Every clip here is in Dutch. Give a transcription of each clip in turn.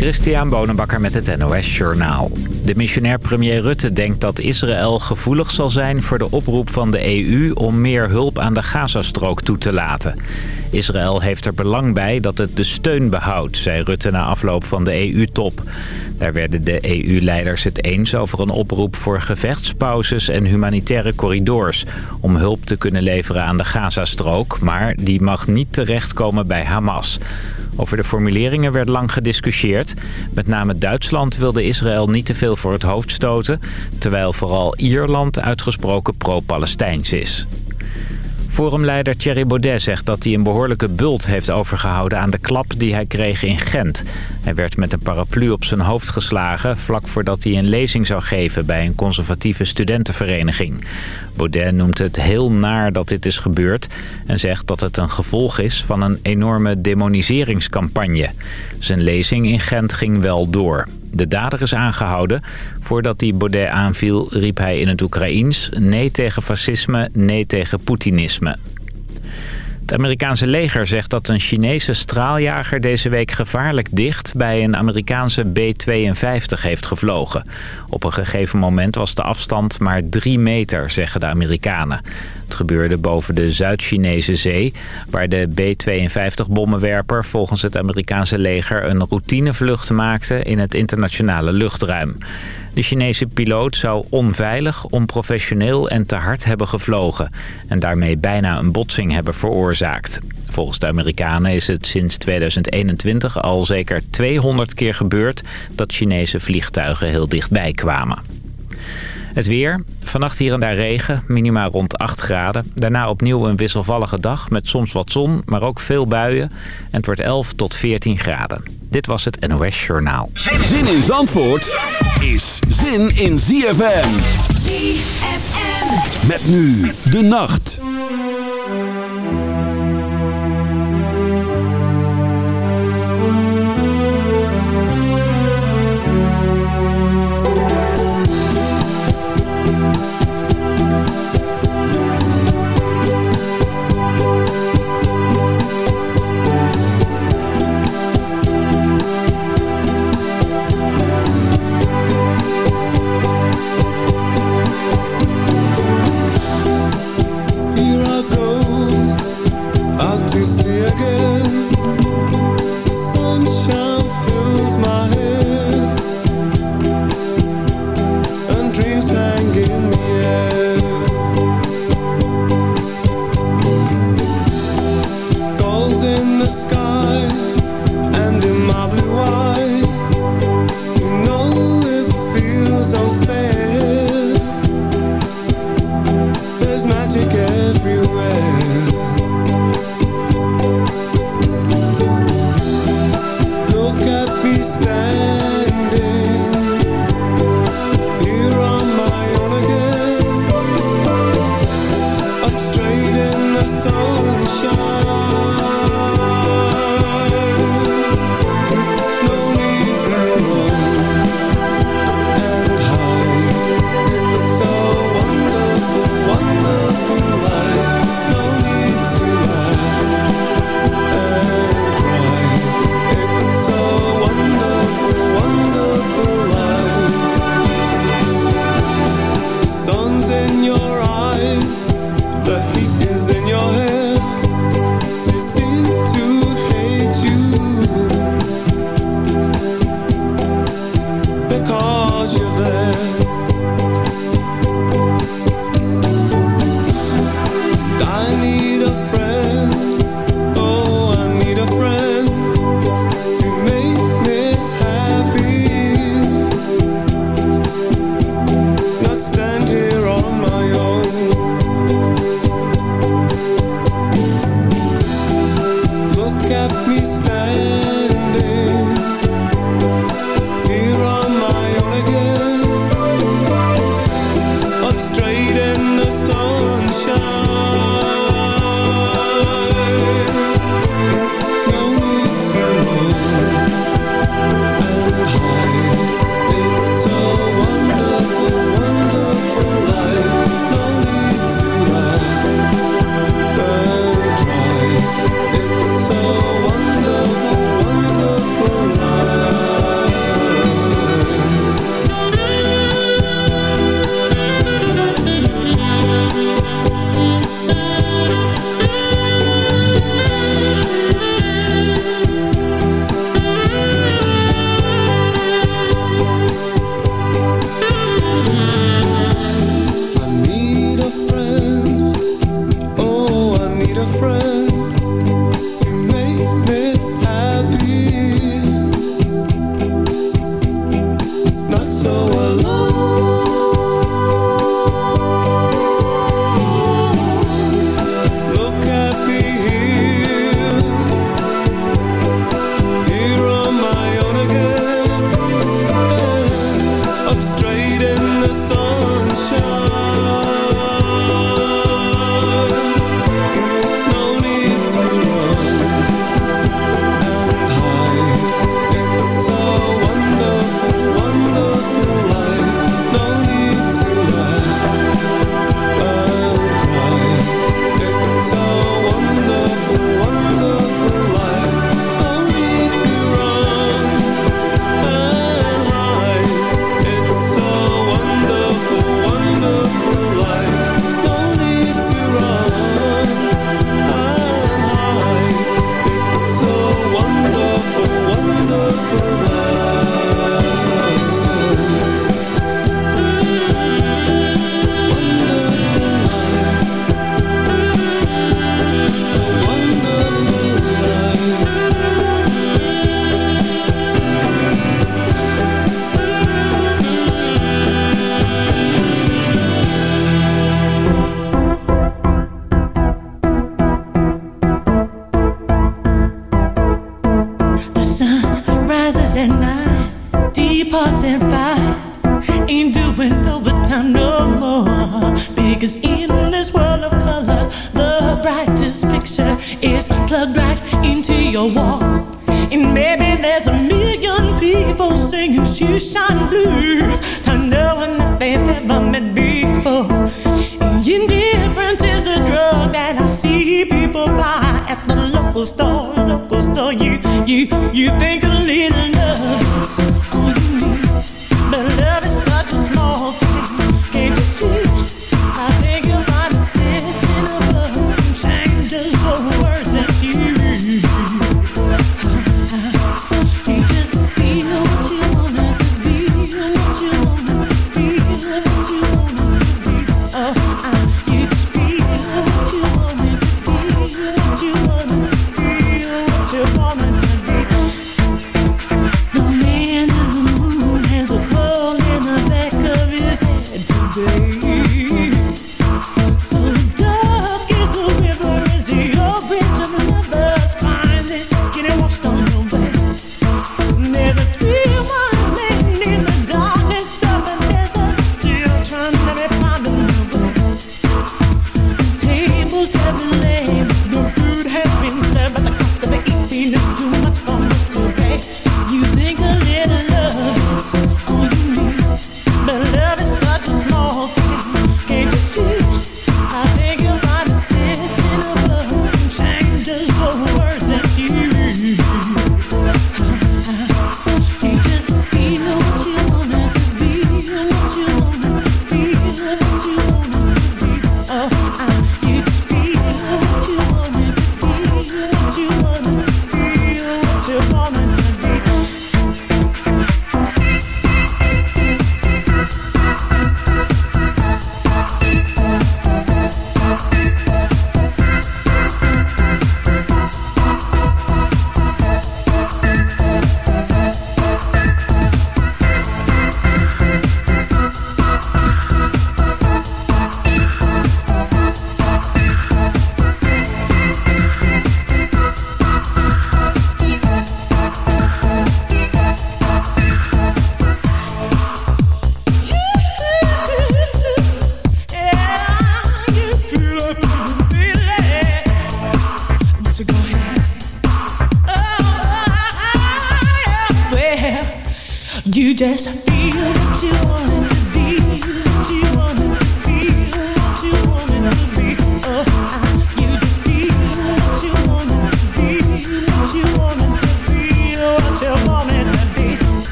Christian Bonenbakker met het NOS Journaal. De missionair premier Rutte denkt dat Israël gevoelig zal zijn voor de oproep van de EU om meer hulp aan de Gazastrook toe te laten. Israël heeft er belang bij dat het de steun behoudt, zei Rutte na afloop van de EU-top. Daar werden de EU-leiders het eens over een oproep voor gevechtspauzes en humanitaire corridors... om hulp te kunnen leveren aan de Gazastrook, maar die mag niet terechtkomen bij Hamas. Over de formuleringen werd lang gediscussieerd. Met name Duitsland wilde Israël niet te veel voor het hoofd stoten... terwijl vooral Ierland uitgesproken pro-Palestijns is. Forumleider Thierry Baudet zegt dat hij een behoorlijke bult heeft overgehouden aan de klap die hij kreeg in Gent. Hij werd met een paraplu op zijn hoofd geslagen vlak voordat hij een lezing zou geven bij een conservatieve studentenvereniging. Baudet noemt het heel naar dat dit is gebeurd en zegt dat het een gevolg is van een enorme demoniseringscampagne. Zijn lezing in Gent ging wel door. De dader is aangehouden. Voordat hij Baudet aanviel riep hij in het Oekraïens... nee tegen fascisme, nee tegen Poetinisme. Het Amerikaanse leger zegt dat een Chinese straaljager deze week gevaarlijk dicht bij een Amerikaanse B-52 heeft gevlogen. Op een gegeven moment was de afstand maar drie meter, zeggen de Amerikanen. Het gebeurde boven de Zuid-Chinese zee, waar de B-52-bommenwerper volgens het Amerikaanse leger een routinevlucht maakte in het internationale luchtruim. De Chinese piloot zou onveilig, onprofessioneel en te hard hebben gevlogen... en daarmee bijna een botsing hebben veroorzaakt. Volgens de Amerikanen is het sinds 2021 al zeker 200 keer gebeurd... dat Chinese vliegtuigen heel dichtbij kwamen. Het weer. Vannacht hier en daar regen, minima rond 8 graden. Daarna opnieuw een wisselvallige dag met soms wat zon, maar ook veel buien. En het wordt 11 tot 14 graden. Dit was het NOS Journaal. Zin in Zandvoort is zin in ZFM. ZFM. Met nu de nacht.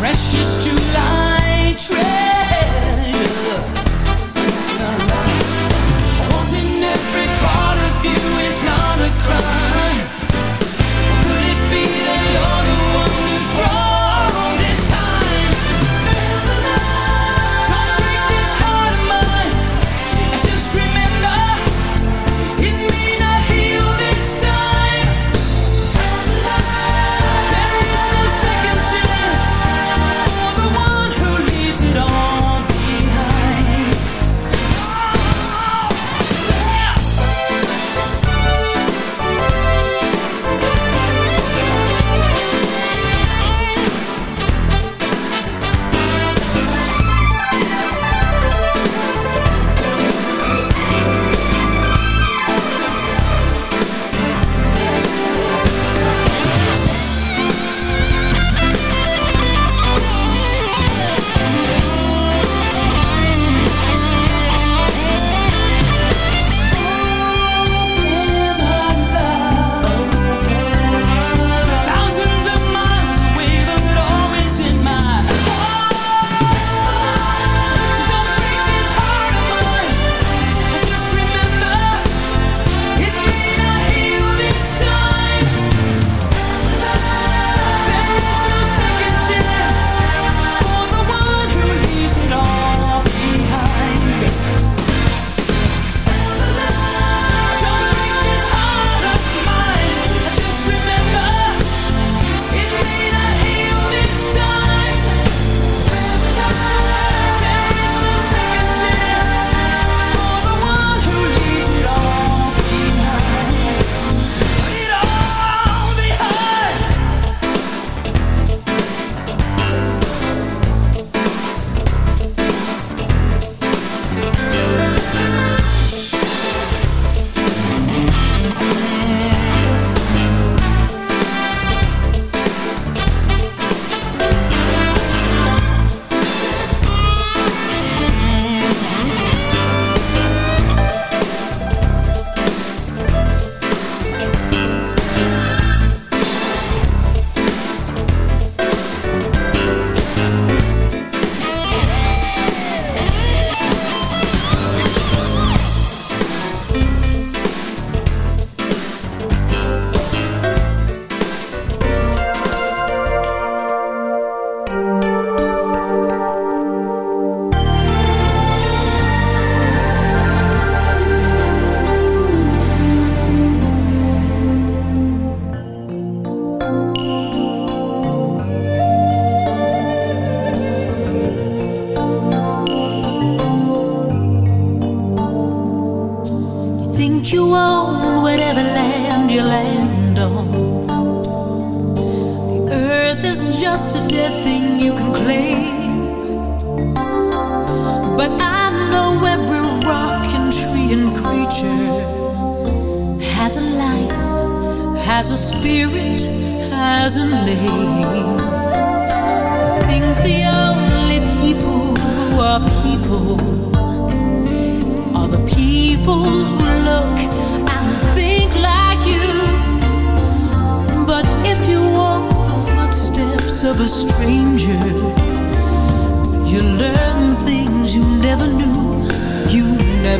precious jewel.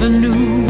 Never knew.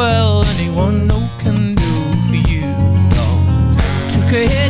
well anyone no can do for you. No, took a hit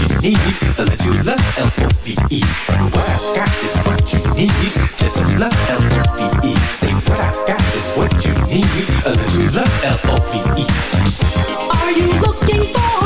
you need to let you love L-O-V-E. What I got is what you need. Just some love L-O-V-E. Say what I got is what you need. A little love L-O-V-E. Are you looking for